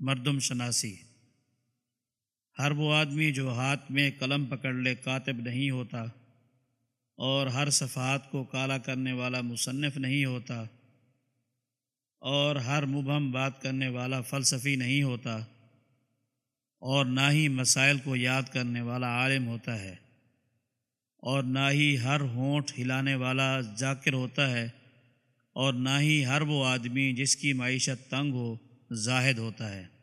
مردم شناسی ہر وہ آدمی جو ہاتھ میں قلم پکڑ لے کاتب نہیں ہوتا اور ہر صفحات کو کالا کرنے والا مصنف نہیں ہوتا اور ہر مبہم بات کرنے والا فلسفی نہیں ہوتا اور نہ ہی مسائل کو یاد کرنے والا عالم ہوتا ہے اور نہ ہی ہر ہونٹ ہلانے والا ذاکر ہوتا ہے اور نہ ہی ہر وہ آدمی جس کی معیشت تنگ ہو زاہد ہوتا ہے۔